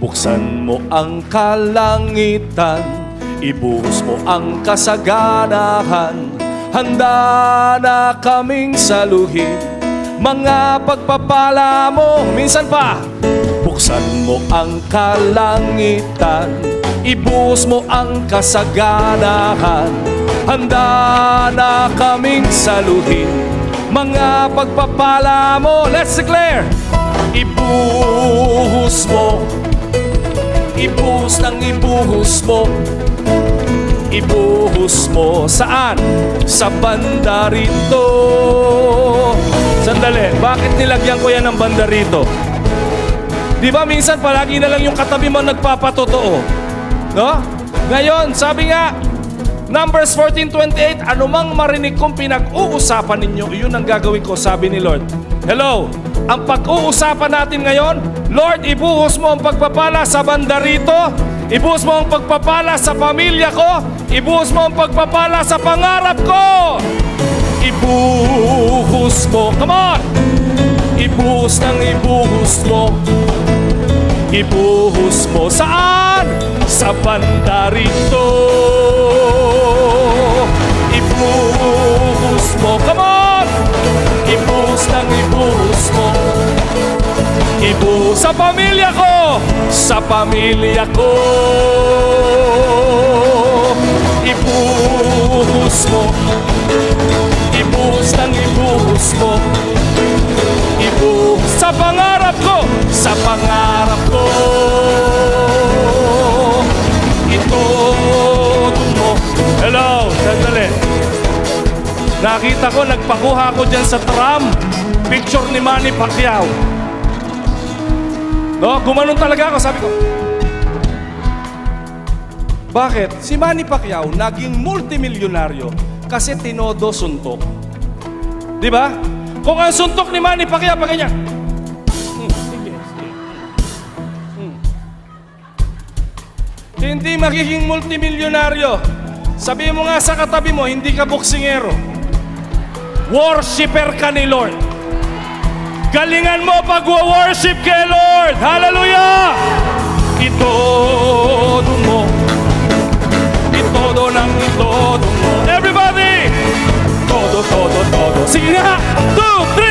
Buksan mo ang kalangitan, ibuhos mo ang kasaganahan. Handa na kaming saluhin mga pagpapala mo. Minsan pa, buksan mo ang kalangitan, ibuhos mo ang kasaganahan. Handa na kaming saluhin mga pagpapala mo. Let's declare! Ibuhos mo Ibuhos ng ibuhos mo Ibuhos mo Saan? Sa banda rito Sandali, bakit nilagyan ko yan ng banda rito? Di ba minsan palagi na lang yung katabi mo nagpapatotoo? No? Ngayon, sabi nga, Numbers 14.28, anumang marinig kong pinag-uusapan ninyo, iyon ang gagawin ko, sabi ni Lord. Hello, ang pag-uusapan natin ngayon, Lord, ibuhos mo ang pagpapala sa banda rito, ibuhos mo ang pagpapala sa pamilya ko, ibuhos mo ang pagpapala sa pangarap ko. Ibuhos mo, come on! Ibuhos ng ibuhos mo, Ibuhos mo saan? Sa banda rito sa pamilya ko! Sa pamilya ko! Ibuhos mo. Ibuhos ng ibuhos mo. Ibuhos. Sa pangarap ko! Sa pangarap ko! Ito mo. Hello, sandali. Nakita ko, nagpakuha ko dyan sa tram. Picture ni Manny Pacquiao No, gumanon talaga ako, sabi ko Bakit? Si Manny Pacquiao naging multimilyonaryo kasi tinodo suntok Di ba? Kung ang suntok ni Manny Pacquiao pa ganyan. Hmm. Hmm. Hindi magiging multimilyonaryo. Sabi mo nga sa katabi mo, hindi ka boksingero. Worshipper ka ni Lord. Galingan mo pag-worship kay Lord. Hallelujah! Itodo mo. Itodo ng itodo mo. Everybody! Todo, todo, todo. Sige nga! Two, three,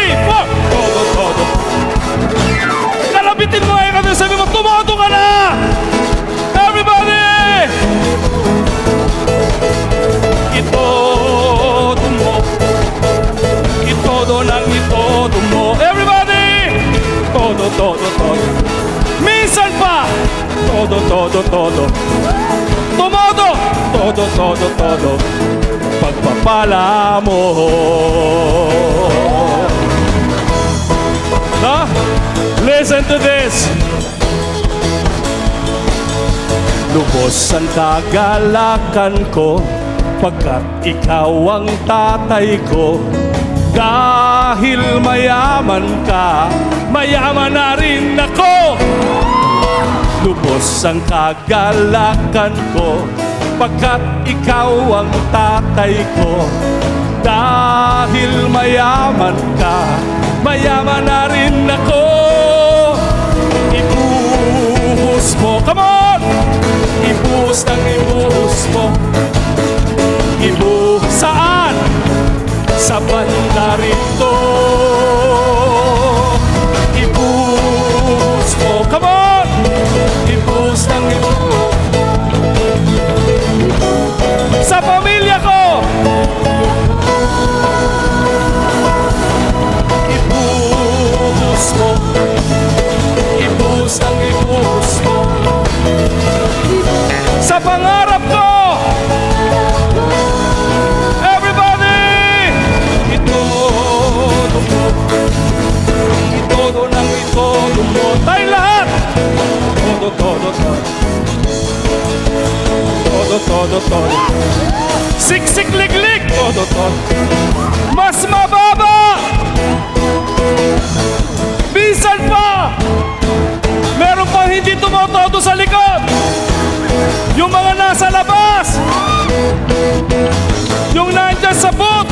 Todo, todo. Pagpapala mo. No? Listen to this. Lubos ang kagalakan ko Pagkat ikaw ang tatay ko Dahil mayaman ka Mayaman na rin ako Lubos ang kagalakan ko Pagkat ikaw ang tatay ko. Dahil mayaman ka Mayaman na rin ako. Ibuhos mo. Come on! Ibuhos ng ibuhos mo. Ibuhos saan? Sa banda rito Todo, todo, todo Siksik, liglig Todo, todo. Mas mababa. Minsan pa. Meron pang hindi tumotodo sa likod. Yung mga nasa labas. Yung nandyan sa booth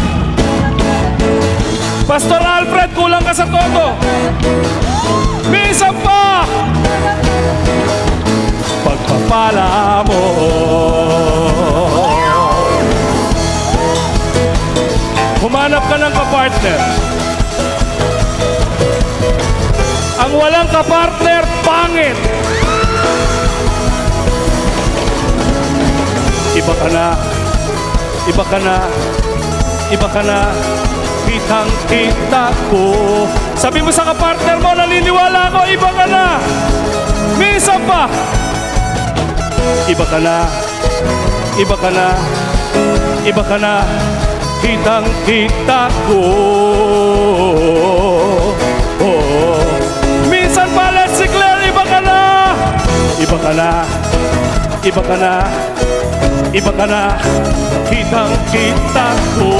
Pastor Alfred, kulang ka sa todo. Minsan pa kapartner. Ang walang kapartner, pangit. Iba ka na. Iba ka na. Iba ka na. Kitang kita ko. Sabi mo sa kapartner mo, naniniwala ako, iba ka na. Minsan pa. Iba ka na. Iba ka na. Iba ka na. Kitang kita ko. Oh. Minsan pa, let's declare, iba ka na. Iba ka na. Iba ka na. Iba ka na. Kitang kita ko.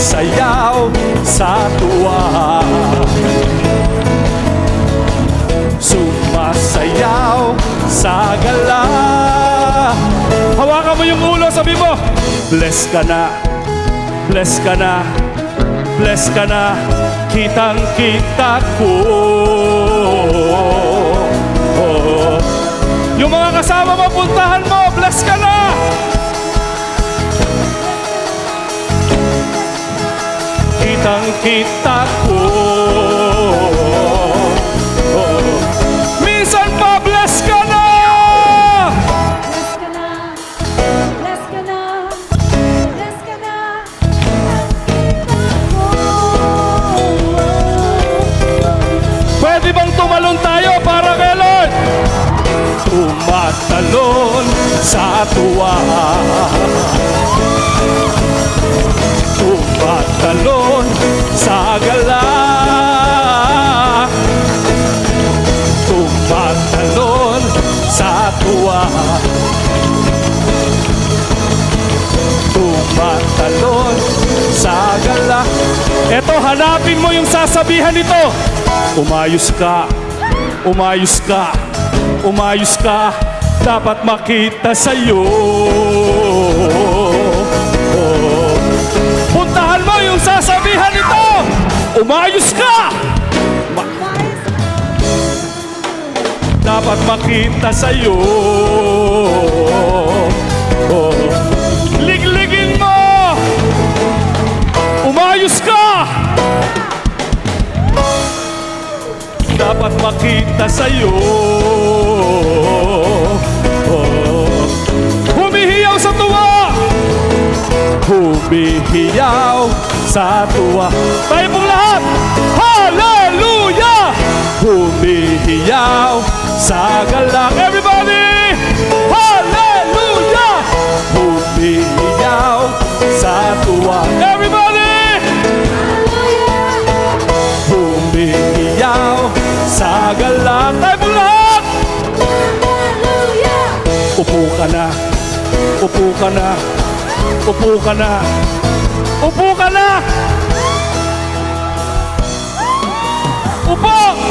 Sumasayaw sa tuwa. Sumasayaw sa gala. Hawakan mo yung ulo, sabi mo Bless ka na, bless ka na, bless ka na. Kitang kita ko. Oh. Yung mga kasama mo, puntahan mo, bless ka na Kitang kita Tumatalon sa gala. Eto, hanapin mo yung sasabihan nito. Umayos ka, umayos ka, umayos ka. Dapat makita sa'yo. Oh. Puntahan mo yung sasabihan nito. Umayos ka! Dapat makita sa'yo oh. Ligligin mo! Umayos ka! Dapat makita sa'yo oh. Humihiyaw sa tuwa! Humihiyaw sa tuwa Tayo pong lahat! Hallelujah! Humihiyaw sa galang Everybody! Hallelujah! Humihiyaw sa tuwa Everybody! Humihiyaw sa galang Tayo pong lahat! Hallelujah! Upo ka na. Upo ka na. Upo ka na. Upo ka na. Upo!